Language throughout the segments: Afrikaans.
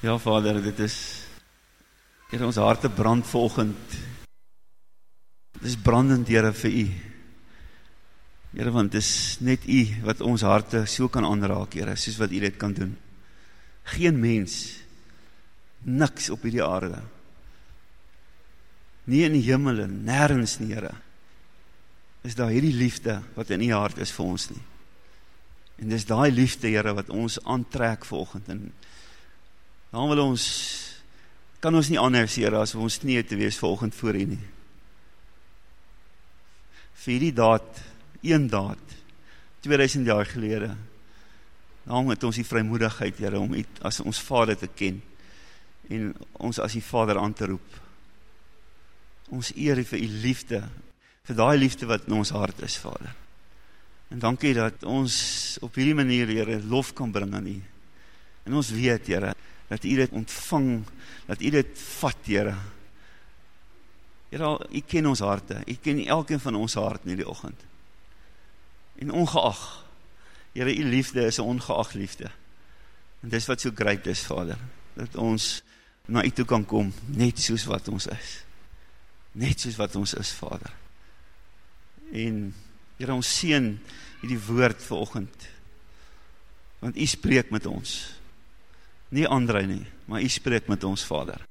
Ja, Vader, dit is Here ons harte brand volgend. Dit is brandend, Here, vir U. Here, want dit is net U wat ons harte so kan aanraak, Here, soos wat U dit kan doen. Geen mens niks op hierdie aarde. Nie in die hemel en nêrens nie, Here. Is daar hierdie liefde wat in U hart is vir ons nie. En dis daai liefde, Here, wat ons aantrek volgend en dan wil ons kan ons nie anders hier as ons knie te wees volgend voor U nie. Vir die daad, een daad 2000 jaar gelede. Daarom het ons die vrymoedigheid, Here, om U as ons Vader te ken en ons as U Vader aan te roep. Ons eer U vir U liefde, vir daai liefde wat in ons hart is, Vader. En dankie dat ons op hierdie manier, Here, lof kan bring aan U. En ons weet, Here, dat U dit ontvang, dat U dit vat, Here. Here, U ken ons harte. U ken elkeen van ons hart in die oggend. En ongeag, Here, U liefde is 'n ongeag liefde. En dis wat so groot is, Vader, dat ons na U toe kan kom net soos wat ons is. Net soos wat ons is, Vader. En Here, ons seën hierdie woord vanoggend. Want U spreek met ons nie Andrei nie, maar u spreek met ons Vader.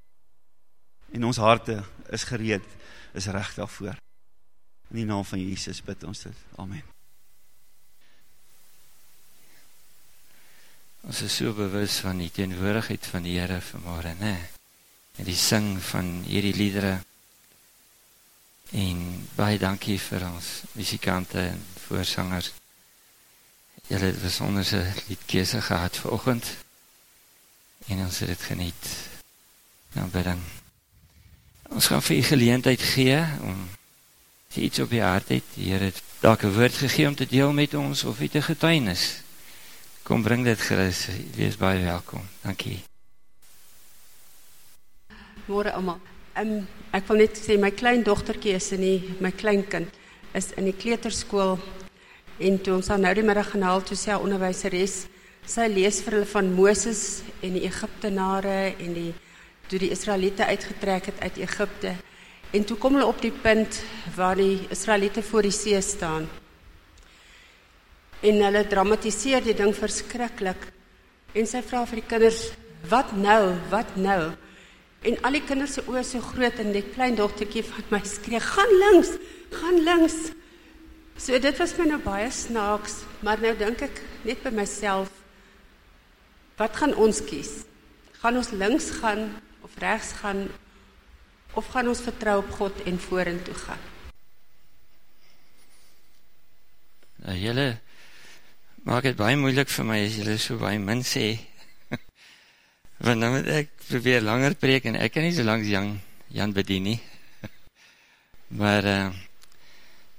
En ons harte is gereed, is reg daarvoor. In die naam van Jesus bid ons dit. Amen. Ons is so bewus van die teenwoordigheid van die Here vanmôre, né? En die sing van hierdie liedere. En baie dankie vir ons musikante en voorsangers. Julle het besonderse liedkeuse gehad vanoggend en ons het dit geniet. Nou bidding. Ons gaan vir u geleentheid gee om iets op die hart het, die Here het dalk 'n woord gegee om te deel met ons of iets te getuienis. Kom bring dit gerus. Wees baie welkom. Dankie. Môre almal. Um, ek wil net sê my klein dogtertjie is in die my kleinkind is in die kleuterskool en toe ons aan nou die middag gaan haal toe sê haar onderwyseres Sy lees vir hulle van Moses en die Egiptenare en die toe die Israeliete uitgetrek het uit Egipte. En toe kom hulle op die punt waar die Israeliete voor die see staan. En hulle dramatiseer die ding verskriklik. En sy vra vir die kinders, "Wat nou? Wat nou?" En al die kinders se oë so groot en die klein dogtertjie van my skree, "Gaan links, gaan links." So dit was my nou baie snaaks, maar nou dink ek net by myself, Wat gaan ons kies? Gaan ons links gaan of regs gaan of gaan ons vertrou op God en vorentoe gaan? Nou julle maak dit baie moeilik vir my as julle so baie min sê. Want nou moet ek probeer langer preek en ek kan nie so lank Jan Jan bedien nie. maar uh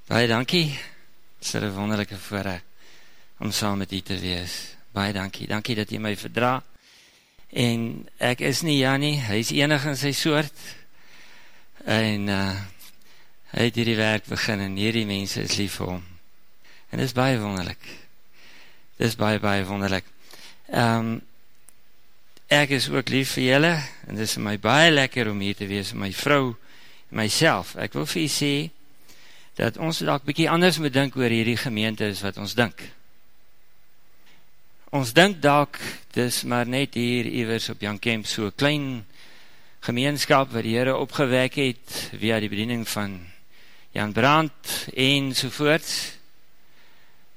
baie dankie. Dit is 'n wonderlike voorreg om saam met u te wees. Baie dankie. Dankie dat jy my verdra. En ek is nie Jannie, hy is enig in sy soort. En uh hy het hierdie werk begin en hierdie mense is lief vir hom. En dit is baie wonderlik. Dit is baie baie wonderlik. Ehm um, ek is ook lief vir julle en dit is vir my baie lekker om hier te wees met my vrou en myself. Ek wil vir julle sê dat ons dalk bietjie anders moet dink oor hierdie gemeente as wat ons dink. Ons dink dalk dis maar net hier iewers op Jan Kemp so klein gemeenskap wat die Here opgewek het via die bediening van Jan Brandt en so voort.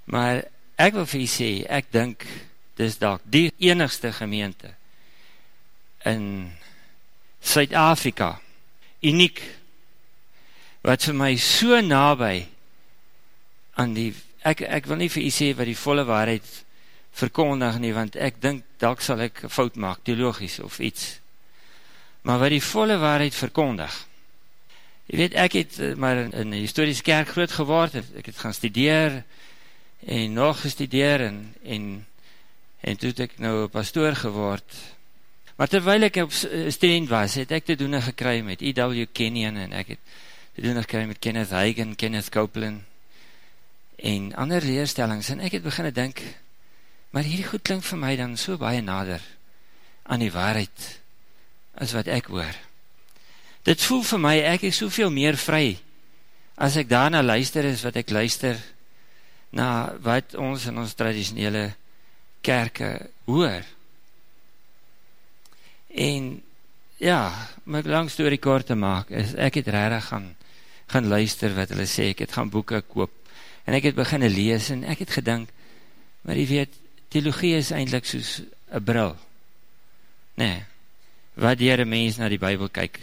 Maar ek wil vir u sê, ek dink dis dalk die enigste gemeente in Suid-Afrika uniek wat vir my so naby aan die ek ek wil nie vir u sê wat die volle waarheid verkondig nie, want ek dink, dalk sal ek fout maak, theologisch of iets. Maar wat die volle waarheid verkondig, jy weet, ek het eh, maar in die historische kerk groot geword, ek het gaan studeer, en nog gestudeer, en, en, en toe het ek nou pastoor geword, maar terwijl ek op student was, het ek te doen gekry met E.W. Kenyon, en ek het te doen gekry met Kenneth Hagen, Kenneth Copeland, en ander leerstellings, en ek het beginne denk, Maar hierdie goed klink vir my dan so baie nader aan die waarheid as wat ek hoor. Dit voel vir my, ek is soveel meer vry, as ek daarna luister is wat ek luister, na wat ons in ons traditionele kerke hoor. En, ja, my lang story kort te maak, is ek het rarig gaan, gaan luister wat hulle sê, ek het gaan boeken koop, en ek het beginne lees, en ek het gedink, maar jy weet, theologie is eindelijk soos een bril, nee, wat dier een mens na die bybel kyk,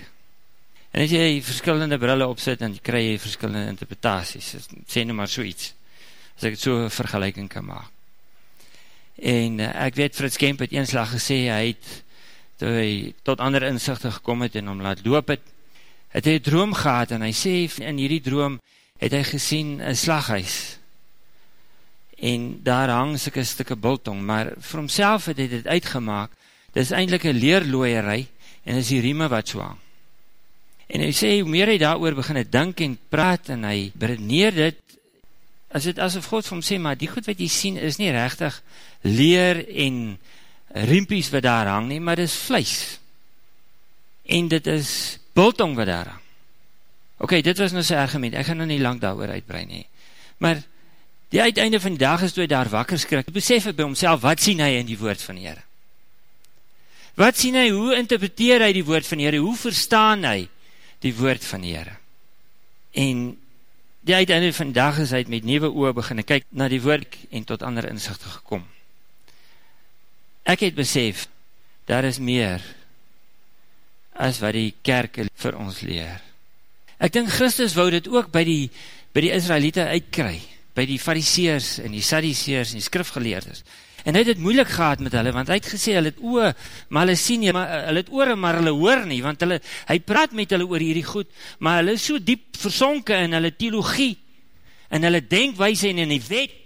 en as jy verskillende brille opzet, dan kry jy verskillende interpretaties, sê nou maar so iets, as ek het so vergelijking kan maak, en uh, ek weet Frits Kemp het eenslag gesê, hy het, toe hy tot ander inzichte gekom het, en om laat loop het, het hy droom gehad, en hy sê, in hierdie droom, het hy gesien een slaghuis, en daar hang syke stikke bultong, maar vir homself het hy dit uitgemaak, dit is eindelijk een leerlooierij, en is die rieme wat so hang. En hy sê, hoe meer hy daar oor begin het dink en praat, en hy beredeneer dit, as het asof God vir hom sê, maar die goed wat jy sien, is nie rechtig leer en riempies wat daar hang nie, maar dit is vlees. En dit is bultong wat daar hang. Ok, dit was nou sy argument, ek gaan nou nie lang daar oor uitbrein nie. Maar, die uiteinde van die dag is toe hy daar wakker skrik, besef hy by homself, wat sien hy in die woord van die Heere? Wat sien hy, hoe interpreteer hy die woord van die Heere, hoe verstaan hy die woord van die Heere? En die uiteinde van die dag is hy met nieuwe oor begin, kyk na die woord en tot ander inzichte gekom. Ek het besef, daar is meer as wat die kerke vir ons leer. Ek dink Christus wou dit ook by die, by die Israelite uitkry, by die fariseers en die sadiseers en die skrifgeleerders. En hy het het moeilik gehad met hulle, want hy het gesê, hulle het oor, maar hulle sien nie, maar, hulle het oor, maar hulle hoor nie, want hulle, hy praat met hulle oor hierdie goed, maar hulle is so diep versonke in hulle theologie, en hulle denkwijse en in die wet,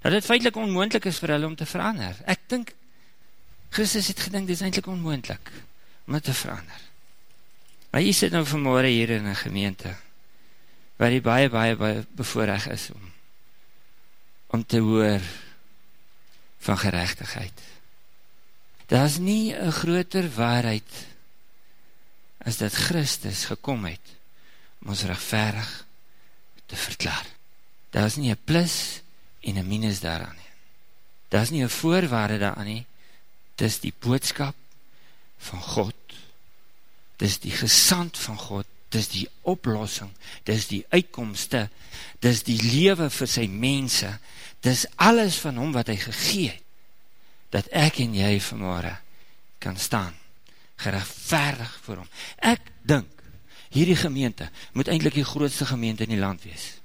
dat het feitlik onmoendlik is vir hulle om te verander. Ek dink, Christus het gedink, dit is eindelijk onmoendlik om het te verander. Maar jy sit nou vanmorgen hier in een gemeente, waar jy baie, baie, baie bevoorrecht is om, om te hoor van gerechtigheid. Daar is nie een groter waarheid as dat Christus gekom het om ons rechtverig te verklaar. Daar is nie een plus en een minus daaraan nie. Daar is nie een voorwaarde daaraan nie. Dit is die boodskap van God dis die gesand van God, dis die oplossing, dis die uitkomste, dis die lewe vir sy mense, dis alles van hom wat hy gegee het, dat ek en jy vanmorgen kan staan, gerechtvaardig vir hom. Ek dink, hierdie gemeente moet eindelijk die grootste gemeente in die land wees.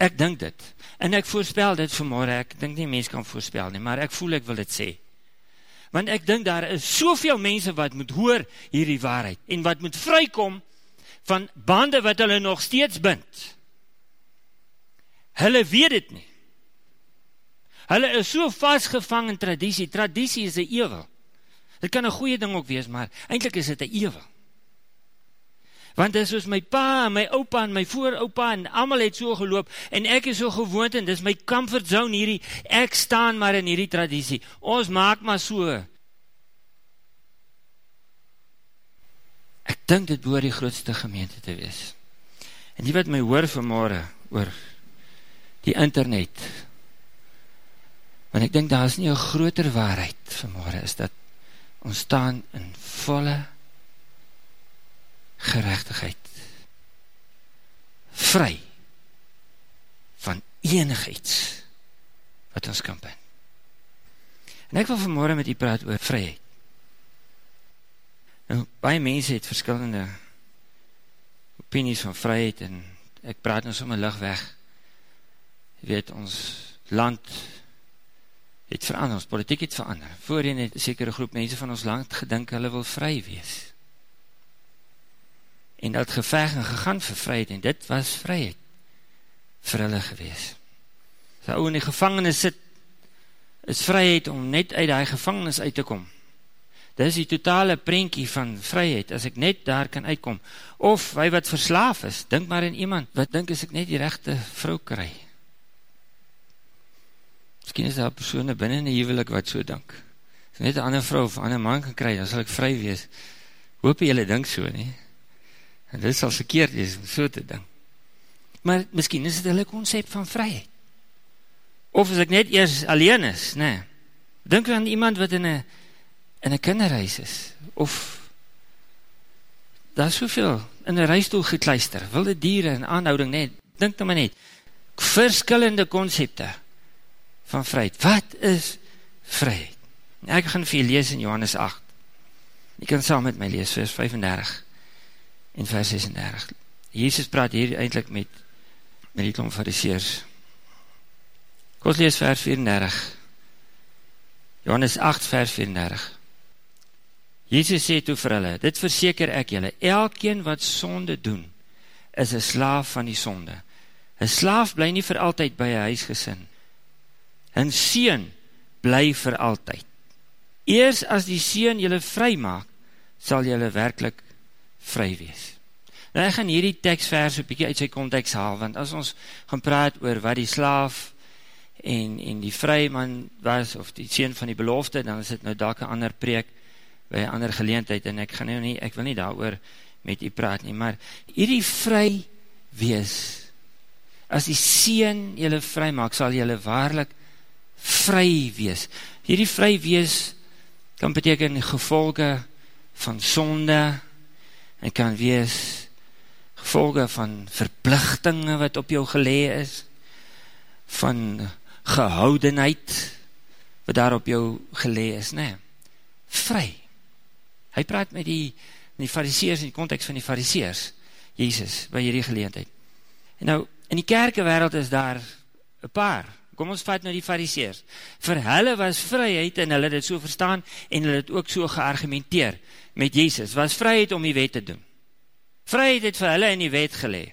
Ek dink dit, en ek voorspel dit vanmorgen, ek dink nie mens kan voorspel nie, maar ek voel ek wil dit sê, want ek dink daar is soveel mense wat moet hoor hierdie waarheid, en wat moet vrykom van bande wat hulle nog steeds bind. Hulle weet het nie. Hulle is so vastgevang in traditie, traditie is een eeuwel. Dit kan een goeie ding ook wees, maar eindelijk is het een eeuwel. Want dit is soos my pa en my opa en my vooropa en allemaal het so geloop en ek is so gewoond en dit is my comfort zone hierdie, ek staan maar in hierdie traditie. Ons maak maar so. Ek dink dit boor die grootste gemeente te wees. En die wat my hoor vanmorgen oor die internet, want ek dink daar is nie een groter waarheid vanmorgen, is dat ons staan in volle gerechtigheid. Vry van enig iets wat ons kan bin. En ek wil vanmorgen met u praat oor vryheid. Nou, baie mense het verskillende opinies van vryheid en ek praat nou sommer lig weg. Je weet, ons land het verander, ons politiek het verander. Voorheen het sekere groep mense van ons land gedink hulle wil vry wees en dat geveg en gegaan vir vryheid, en dit was vryheid vir hulle gewees. As hy in die gevangenis sit, is vryheid om net uit die gevangenis uit te kom. Dit is die totale prentjie van vryheid, as ek net daar kan uitkom. Of hy wat verslaaf is, denk maar in iemand, wat denk as ek net die rechte vrou kry. Misschien is daar persoene binnen in die huwelik wat so denk. net een ander vrou of een ander man kan kry, dan sal ek vry wees. Hoop jylle dink so, nie? En dit sal verkeerd wees om so te dink. Maar miskien is dit hulle concept van vryheid. Of as ek net eers alleen is, nee. Dink aan iemand wat in een in een kinderreis is, of daar is soveel in een reisstoel gekluister, wilde dieren en aanhouding, nee, dink nou maar net, verskillende concepte van vryheid. Wat is vryheid? Ek gaan vir jy lees in Johannes 8. Jy kan saam met my lees, vers 35 en vers 36. Jesus praat hier eindelijk met, met die klomp fariseers. Kom lees vers 34. Johannes 8 vers 34. Jesus sê toe vir hulle, dit verseker ek julle, elkeen wat sonde doen, is een slaaf van die sonde. Een slaaf bly nie vir altyd by een huisgesin. Een sien bly vir altyd. Eers as die sien julle vry maak, sal julle werkelijk vry wees. Nou ek gaan hierdie tekstvers een bykie uit sy context haal, want as ons gaan praat oor wat die slaaf en, en die vryman was, of die sien van die belofte, dan is dit nou dalk een ander preek, by een ander geleentheid, en ek, gaan nou nie, ek wil nie daar oor met u praat nie, maar hierdie vry wees, as die sien julle vry maak, sal julle waarlik vry wees. Hierdie vry wees kan beteken gevolge van sonde, en kan wees gevolge van verplichtinge wat op jou gelee is, van gehoudenheid wat daar op jou gelee is, nee, vry. Hy praat met die, die fariseers in die context van die fariseers, Jezus, by hierdie geleentheid. En nou, in die kerkewereld is daar een paar, kom ons vat nou die fariseers, vir hulle was vryheid, en hulle het so verstaan, en hulle het ook so geargumenteer met Jezus, was vryheid om die wet te doen. Vryheid het vir hulle in die wet gelee.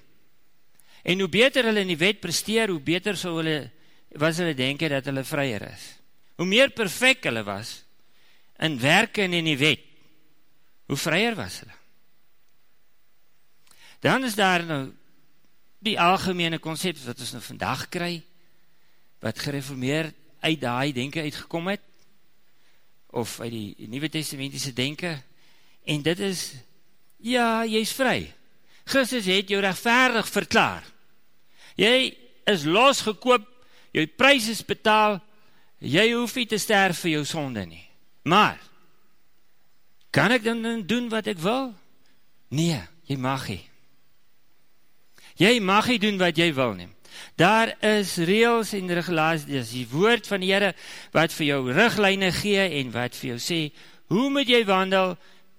En hoe beter hulle in die wet presteer, hoe beter so hulle, was hulle denken dat hulle vryer is. Hoe meer perfect hulle was, in werken in die wet, hoe vryer was hulle. Dan is daar nou die algemene concept wat ons nou vandag kry, wat gereformeerd uit die denken uitgekom het, of uit die Nieuwe Testamentiese denken, en dit is, ja, jy is vry. Christus het jou rechtvaardig verklaar. Jy is losgekoop, jou prijs is betaal, jy hoef nie te sterf vir jou sonde nie. Maar, kan ek dan doen wat ek wil? Nee, jy mag nie. Jy mag nie doen wat jy wil nie. Daar is reels en regulaties, die woord van die Heere, wat vir jou riglijne gee, en wat vir jou sê, hoe moet jy wandel,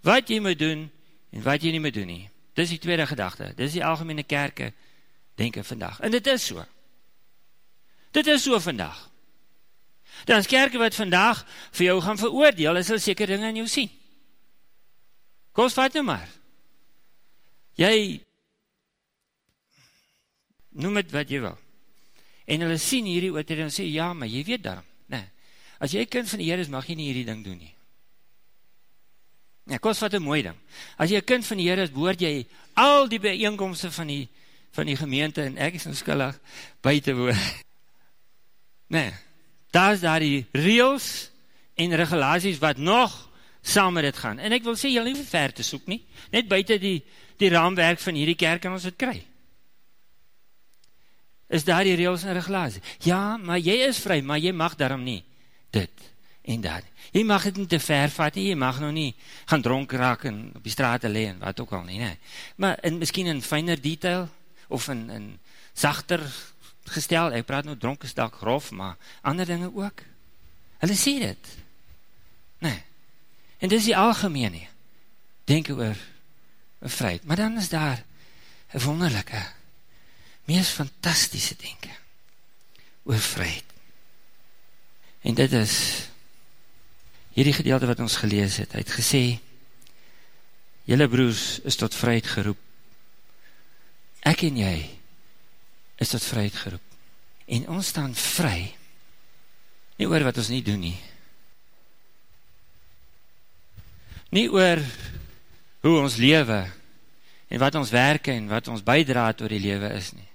wat jy moet doen, en wat jy nie moet doen nie. Dit is die tweede gedachte, dit is die algemene kerke, denken vandag. En dit is so. Dit is so vandag. Dan is kerke wat vandag vir jou gaan veroordeel, is hulle seker dinge in jou sien. Kom, vat nou maar. Jy noem het wat jy wil. En hulle sien hierdie oortreding en sê, ja, maar jy weet daarom. Nee. As jy kind van die Heer is, mag jy nie hierdie ding doen nie. Ja, kost wat een mooi ding. As jy kind van die Heer is, behoort jy al die bijeenkomste van die, van die gemeente, en ek is nou skillig, buiten woord. Nee, daar is daar die reels en regulaties wat nog saam met dit gaan. En ek wil sê, jy nie ver te soek nie, net buiten die, die raamwerk van hierdie kerk kan ons het kry is daar die reels en regulatie. Ja, maar jy is vry, maar jy mag daarom nie dit en dat. Jy mag het nie te ver vat nie, jy mag nou nie gaan dronk raak en op die straat te leen, wat ook al nie. nie. Maar in, miskien in fijner detail, of in, in zachter gestel, ek praat nou dronk is dat grof, maar ander dinge ook. Hulle sê dit. Nee. En dit is die algemeen nie. Denk oor vryheid. Maar dan is daar een wonderlijke meest fantastische denken oor vryheid. En dit is hierdie gedeelte wat ons gelees het. Hy het gesê, jylle broers is tot vryheid geroep. Ek en jy is tot vryheid geroep. En ons staan vry, nie oor wat ons nie doen nie. Nie oor hoe ons lewe en wat ons werke en wat ons bijdraad oor die lewe is nie.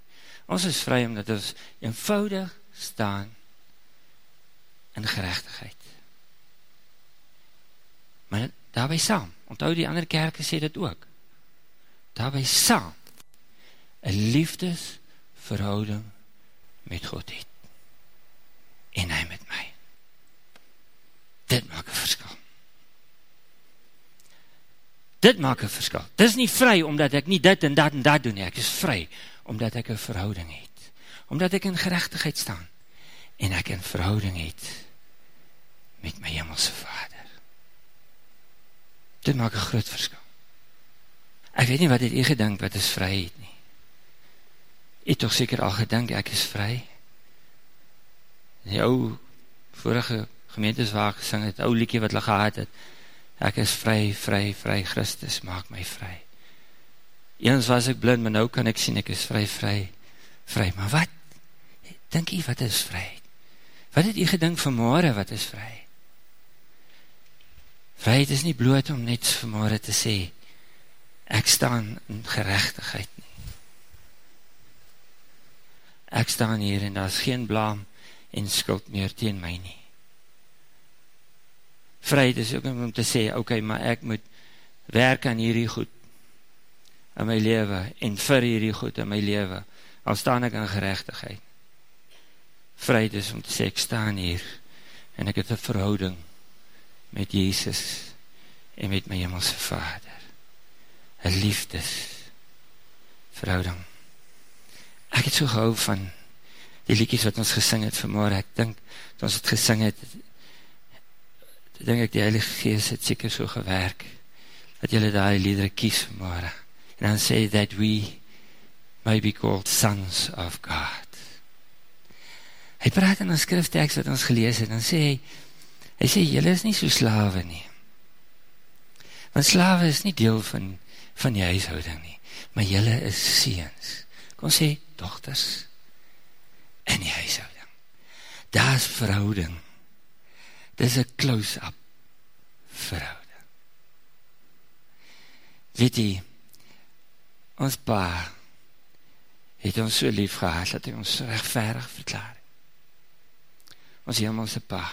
Ons is vry omdat ons eenvoudig staan in gerechtigheid. daarby saam. Onthou die ander kerke sê dit ook. Daarby saam 'n liefdesverhouding met God het. En hy met my. Dit maak 'n verskil. Dit maak 'n verskil. Dis nie vry omdat ek nie dit en dat en dat doen nie. Ek is vry omdat ek 'n verhouding het. Omdat ek in geregtigheid staan en ek 'n verhouding het met my hemelse Vader. Dit maak 'n groot verskil. Ek weet nie wat het u gedink wat is vryheid nie. U het tog seker al gedink ek is vry. Die ou vorige gemeentes waar gesing het, ou liedjie wat hulle gehad het. Ek is vry, vry, vry, Christus maak my vry. Eens was ek blind, maar nou kan ek sien ek is vry, vry, vry. Maar wat? Dink jy wat is vryheid? Wat het jy gedink vanmorgen, wat is vry? Vryheid is nie bloot om net vanmorgen te sê, ek staan in gerechtigheid nie. Ek staan hier en daar is geen blaam en skuld meer teen my nie. Vryheid is ook om te sê, ok, maar ek moet werk aan hierdie goed in my leven en vir hierdie goed in my leven, al staan ek in gerechtigheid. Vryheid is om te sê, ek staan hier en ek het een verhouding met Jezus en met my hemelse vader. Een liefdes verhouding. Ek het so gehou van die liedjes wat ons gesing het vanmorgen. Ek dink, dat ons het gesing het, dink ek die Heilige Geest het seker so gewerk, dat jylle die liedere kies vanmorgen. En dan sê, that we may be called sons of God. Hy praat in een skriftekst wat ons gelees het, en sê hy, hy sê, jylle is nie so slawe nie. Want slawe is nie deel van, van die huishouding nie, maar jylle is seens. Kom sê, dochters, in die huishouding. Daar is verhouding. Dit is een close-up verhouding. Weet jy, ons pa het ons so lief gehad, dat hy ons rechtverig verklaar ons hemelse pa.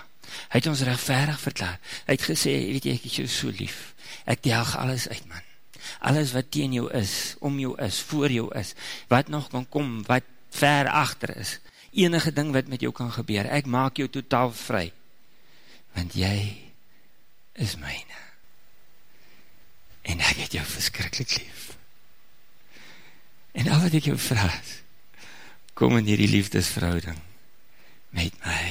Hy het ons rechtverig verklaar. Hy het gesê, weet jy, ek het jou so lief. Ek delg alles uit, man. Alles wat teen jou is, om jou is, voor jou is, wat nog kan kom, wat ver achter is, enige ding wat met jou kan gebeur, ek maak jou totaal vry. Want jy is myne. En ek het jou verskrikkelijk lief. En al wat ek jou vraag, kom in hierdie liefdesverhouding met my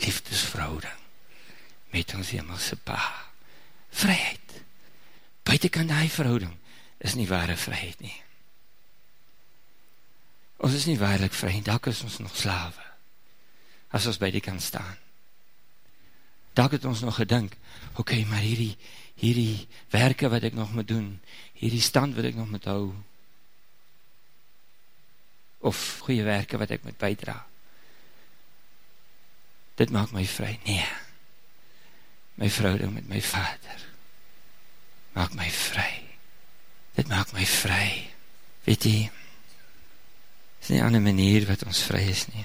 liefdesverhouding met ons hemelse pa. Vryheid. Buitenkant die verhouding is nie ware vryheid nie. Ons is nie waarlik vry, en dalk is ons nog slawe, as ons by die kan staan. Dalk het ons nog gedink, oké, okay, maar hierdie, hierdie werke wat ek nog moet doen, hierdie stand wat ek nog moet hou, of goeie werke wat ek moet bijdraag, dit maak my vry. Nee, my verhouding met my vader, maak my vry. Dit maak my vry. Weet jy, is nie ander manier wat ons vry is nie.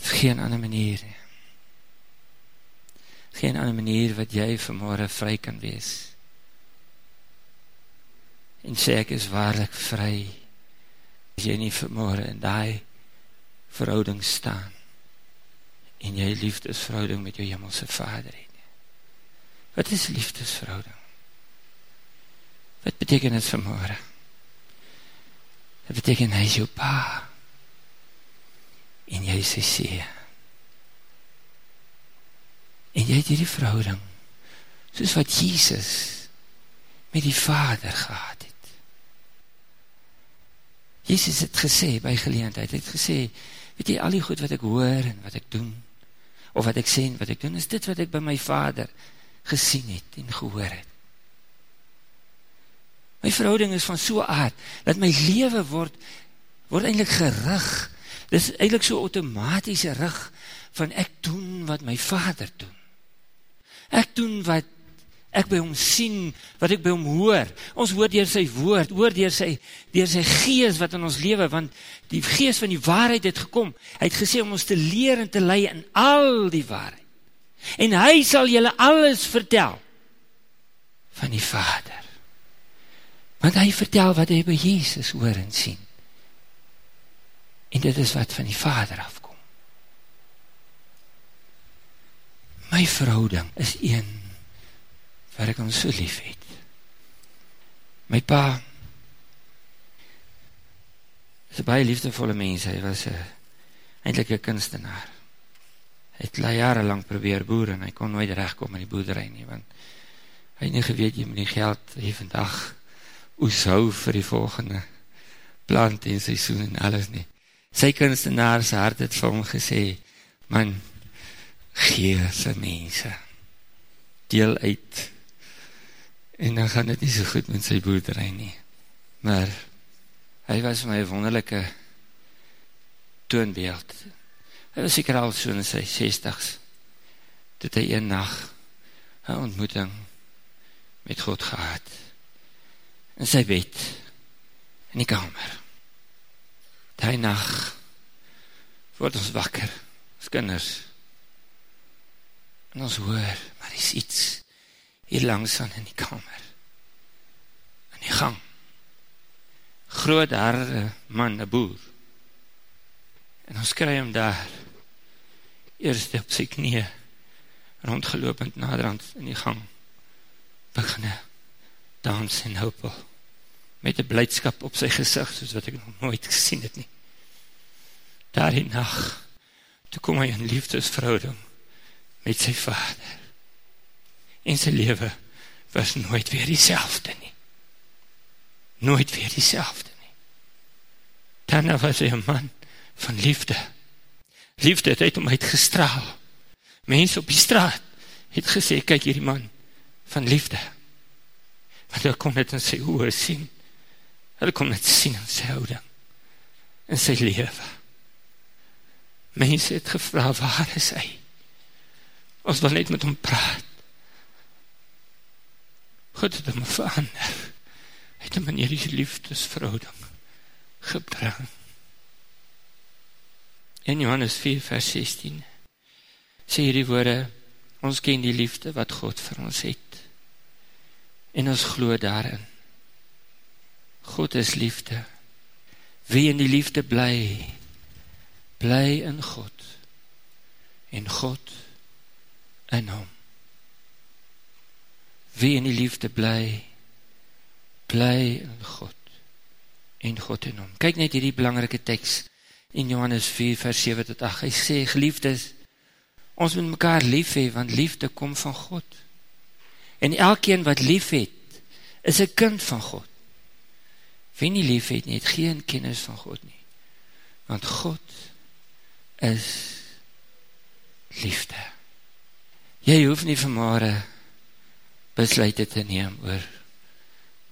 Geen ander manier nie. Geen ander manier wat jy vanmorgen vry kan wees. En sê ek is waarlik vry, as jy nie vanmorgen in die verhouding staan en jy liefdesverhouding met jou hemelse vader het. Wat is liefdesverhouding? Wat beteken het vanmorgen? Het beteken hy is jou pa en jy is sy see. En jy het hierdie verhouding soos wat Jesus met die vader gehad het. Jesus het gesê by geleentheid, het gesê, weet jy, al die goed wat ek hoor en wat ek doen, of wat ek sê en wat ek doen, is dit wat ek by my vader gesien het en gehoor het. My verhouding is van so aard, dat my leven word, word eindelijk gerig, dit is eindelijk so automatische rig, van ek doen wat my vader doen. Ek doen wat ek by hom sien, wat ek by hom hoor. Ons hoor dier sy woord, hoor dier sy, dier sy geest wat in ons leven, want die geest van die waarheid het gekom. Hy het gesê om ons te leer en te leie in al die waarheid. En hy sal julle alles vertel van die Vader. Want hy vertel wat hy by Jesus hoor en sien. En dit is wat van die Vader afkom. My verhouding is een waar ek hom so lief het. My pa is een baie liefdevolle mens, hy was eindelijk een kunstenaar. Hy het jarenlang probeer boer en hy kon nooit rechtkom in die boerderij nie, want hy het nie geweet, jy moet die geld hier vandag oes hou vir die volgende plant en seisoen en alles nie. Sy kunstenaar sy hart het vir hom gesê, man, gee sy mense, deel uit, en dan gaan het nie so goed met sy boerderij nie. Maar, hy was my wonderlijke toonbeeld. Hy was seker al so in sy 60s, toe hy een nacht een ontmoeting met God gehad. In sy bed, in die kamer. Die nacht word ons wakker, ons kinders. En ons hoor, maar is iets hier langs aan in die kamer. In die gang. Groot harde man, een boer. En ons kry hem daar, eerst op sy knie, rondgelopend naderhand in die gang, beginne dans en hoopel, met die blijdskap op sy gezicht, soos wat ek nog nooit gesien het nie. Daar die nacht, toe kom hy in liefdesverhouding met sy vader. En sy leven was nooit weer die nie. Nooit weer die nie. Daarna was hy een man, van liefde. Liefde het uit om uitgestraal. Mense op die straat het gesê, kyk hierdie man van liefde. Want hy kon het in sy oor sien. Hy kon het sien in sy houding. In sy leven. Mense het gevra, waar is hy? Ons wil net met hom praat. God het hom verander. Hy het hom in hierdie liefdesverhouding gebring. In Johannes 4 vers 16 sê hierdie woorde, ons ken die liefde wat God vir ons het. En ons glo daarin. God is liefde. Wie in die liefde bly, bly in God. En God in hom. Wie in die liefde bly, bly in God. En God in hom. Kyk net hierdie belangrike tekst in Johannes 4 vers 7 tot 8, hy sê, geliefdes, ons moet mekaar lief hee, want liefde kom van God. En elkeen wat lief het, is een kind van God. Wie nie lief het nie, het geen kennis van God nie. Want God is liefde. Jy hoef nie vanmorgen besluit te neem oor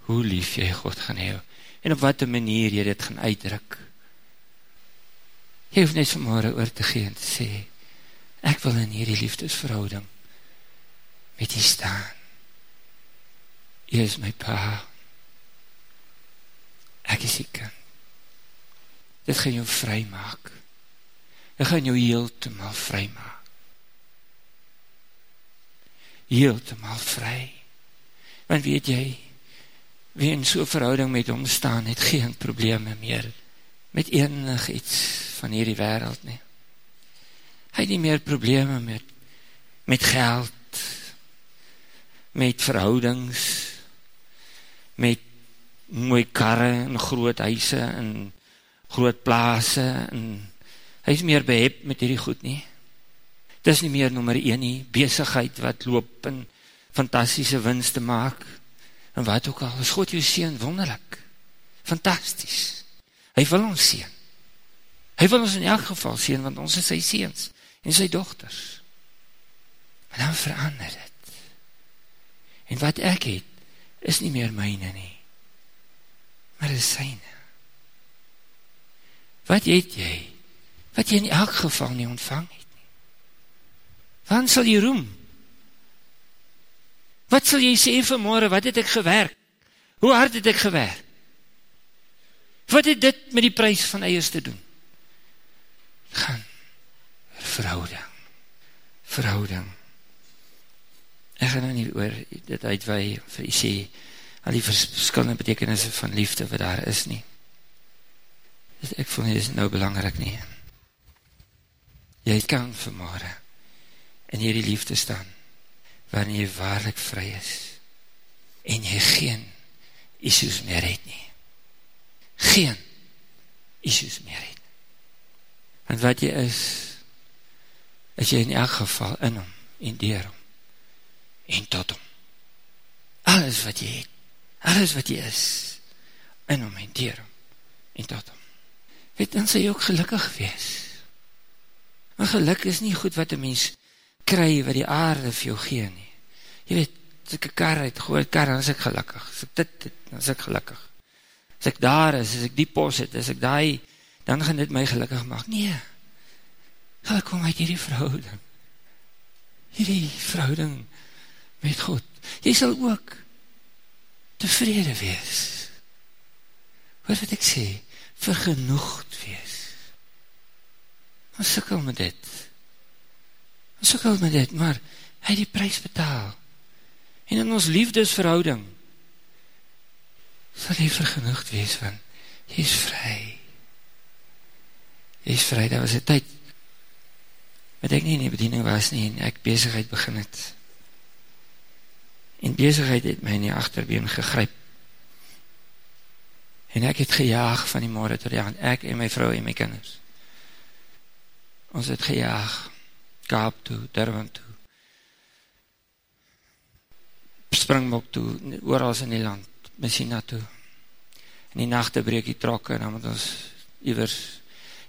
hoe lief jy God gaan hee en op wat manier jy dit gaan uitdruk. Jy hoef net vanmorgen oor te gee en te sê, ek wil in hierdie liefdesverhouding met jy staan. Jy is my pa. Ek is die kind. Dit gaan jou vry maak. Dit gaan jou heel te mal vry maak. Heel te mal vry. Want weet jy, wie in so'n verhouding met hom staan, het geen probleme meer met enig iets van hierdie wereld nie. Hy het nie meer probleme met, met geld, met verhoudings, met mooi karre en groot huise en groot plaase en hy is meer behep met hierdie goed nie. Dit is nie meer nummer 1 nie, bezigheid wat loop en fantastische winst te maak en wat ook al, is God jou sien wonderlik, fantastisch. Hy wil ons sien. Hy wil ons in elk geval sien, want ons is sy seens en sy dochters. Maar dan verander het. En wat ek het, is nie meer myne nie, maar is syne. Wat het jy, wat jy in elk geval nie ontvang het nie? Waarom sal jy roem? Wat sal jy sê vanmorgen, wat het ek gewerk? Hoe hard het ek gewerk? Wat het dit met die prijs van eiers te doen? gaan verhouding verhouding Ek gaan nou nie oor dit uitwei vir u sê al die verskillende betekenisse van liefde wat daar is nie. Dus ek voel nie, dit is nou belangrijk nie. Jy kan vanmorgen in hierdie liefde staan, waarin jy waarlik vry is, en jy geen issues meer het nie. Geen issues meer het. Want wat jy is, is jy in elk geval in hom, en dier hom, en tot hom. Alles wat jy het, alles wat jy is, in hom, en dier hom, en tot hom. Weet, dan sal jy ook gelukkig wees. Maar geluk is nie goed wat een mens kry wat die aarde vir jou gee nie. Jy weet, as ek een kar uit, gooi kar, dan is ek gelukkig. As ek dit, dit, dan is ek gelukkig. As ek daar is, as ek die pos het, as ek daai, dan gaan dit my gelukkig maak. Nee, ek kom uit hierdie verhouding. Hierdie verhouding met God. Jy sal ook tevrede wees. Wat wat ek sê, vergenoegd wees. Ons sikkel met dit. Ons sikkel met dit, maar hy die prijs betaal. En in ons liefdesverhouding sal jy vergenoegd wees van jy is vry. Jy is vry, dat was die tyd wat ek nie in die bediening was nie en ek bezigheid begin het. En bezigheid het my in die achterbeen gegryp. En ek het gejaag van die morgen tot die aand, ek en my vrou en my kinders. Ons het gejaag, Kaap toe, Durban toe, Springbok toe, oorals in die land, Messina toe. In die nachte breek die trokke, en dan moet ons iwers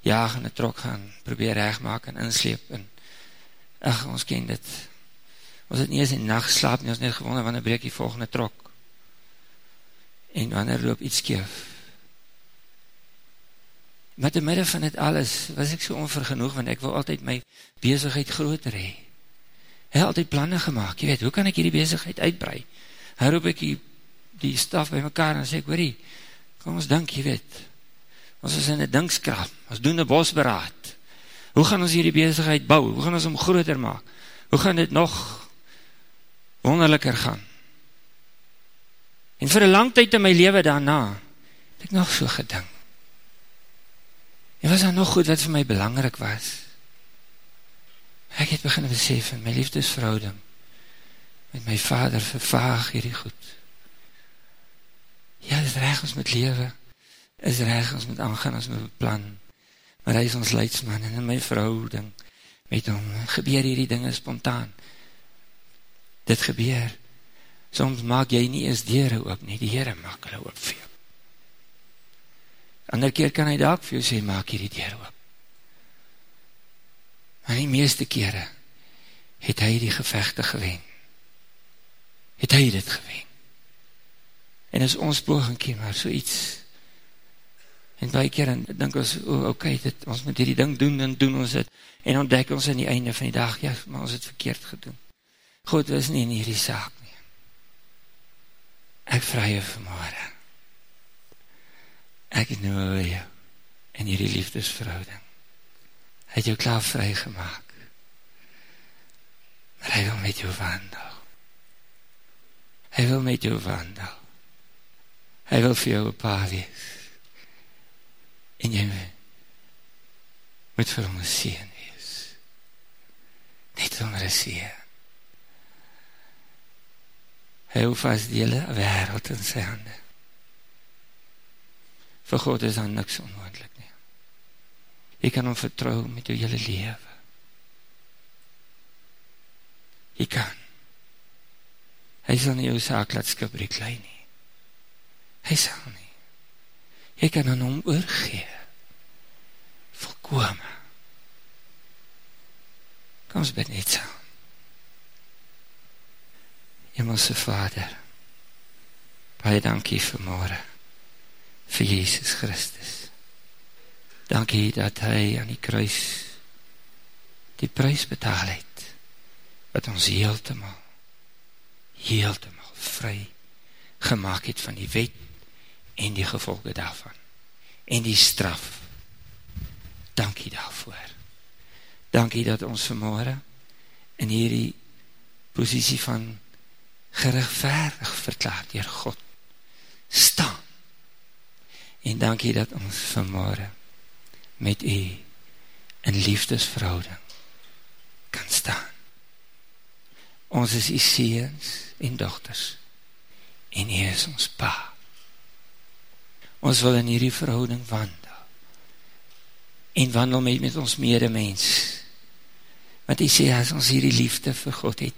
jaag in die trok gaan, probeer recht maak en insleep, en ach, ons ken dit. Ons het nie eens in die nacht slaap, nie ons net gewonnen, wanneer breek die volgende trok. En wanneer loop iets keef. Maar te midden van dit alles, was ek so onvergenoeg, want ek wil altyd my bezigheid groter hee. Hy het altyd plannen gemaakt, jy weet, hoe kan ek hierdie bezigheid uitbrei? Hy roep ek die, die staf by mekaar en sê ek, hoorie, kom ons dink, jy weet, ons is in die dinkskraam, ons doen die bosberaad, hoe gaan ons hierdie bezigheid bou, hoe gaan ons om groter maak, hoe gaan dit nog wonderliker gaan? En vir een lang tyd in my leven daarna, het ek nog so gedink, en was daar nog goed wat vir my belangrijk was, ek het begin besef in my liefdesverhouding met my vader vervaag hierdie goed. Ja, is reg ons met lewe, is reg ons met aangaan, ons met plan, maar hy is ons leidsman en in my verhouding met hom gebeur hierdie dinge spontaan. Dit gebeur. Soms maak jy nie eens dere oop nie, die Heere maak hulle oop vir jou. Ander keer kan hy daak vir jou sê, maak hierdie dere oop. Maar die meeste kere het hy die gevechte gewen. Het hy dit gewen. En as ons poging kiem, maar so iets, en baie keer, en denk ons, oh, ok, dit, ons moet hierdie ding doen, en doen ons het, en ontdek ons in die einde van die dag, ja, maar ons het verkeerd gedoen. God was nie in hierdie saak nie. Ek vraag jou vanmorgen. Ek noem jou in hierdie liefdesverhouding hy het jou klaar vry gemaakt. Maar hy wil met jou wandel. Hy wil met jou wandel. Hy wil vir jou een pa wees. En jy moet vir hom een sien wees. Net onder een sien. Hy hou vast die hele wereld in sy handen. Vir God is dan niks onmoendlik nie. Jy kan hom vertrouw met jou hele leven. Jy kan. Hy sal nie jou saak laat skibreek lei nie. Hy sal nie. Jy kan aan hom oorgee. Volkome. Kom ons bid net saam. Hemelse Vader, baie dankie vir morgen, vir Jesus Christus. Dankie dat hy aan die kruis die prijs betaal het, wat ons heeltemaal, heeltemaal vry gemaakt het van die wet en die gevolge daarvan, en die straf. Dankie daarvoor. Dankie dat ons vanmorgen in hierdie posisie van gerechtvaardig verklaar dier God staan en dankie dat ons vanmorgen met u in liefdesverhouding kan staan. Ons is u seens en dochters en u is ons pa. Ons wil in hierdie verhouding wandel en wandel met, met ons medemens. Want hy sê, as ons hierdie liefde vir God het,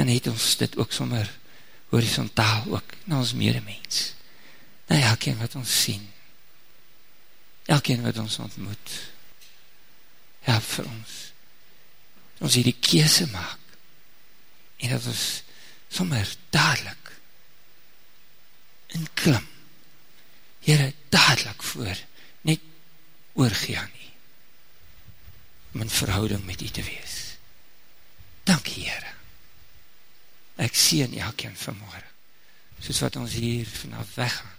dan het ons dit ook sommer horizontaal ook na ons medemens. Na elkeen wat ons sien. Elkeen wat ons ontmoet. Help vir ons. Ons hierdie kese maak. En dat ons sommer dadelijk in klim. Heere, dadelijk voor, net oorgee aan nie. Om in verhouding met u te wees. Dankie, Heere ek sien elkeen vanmorgen, soos wat ons hier vanaf weggaan,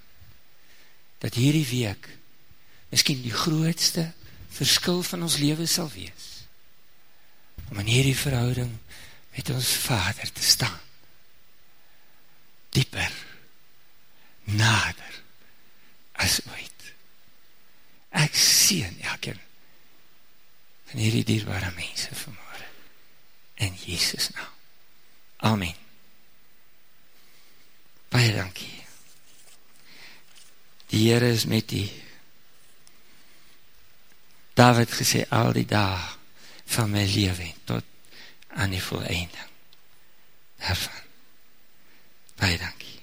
dat hierdie week miskien die grootste verskil van ons leven sal wees, om in hierdie verhouding met ons vader te staan, dieper, nader, as ooit. Ek sien elkeen van hierdie dierbare mense vanmorgen, in Jesus naam. Amen. Baie dankie. Die Heere is met die David gesê al die dag van my leven tot aan die voleinding daarvan. Baie dankie.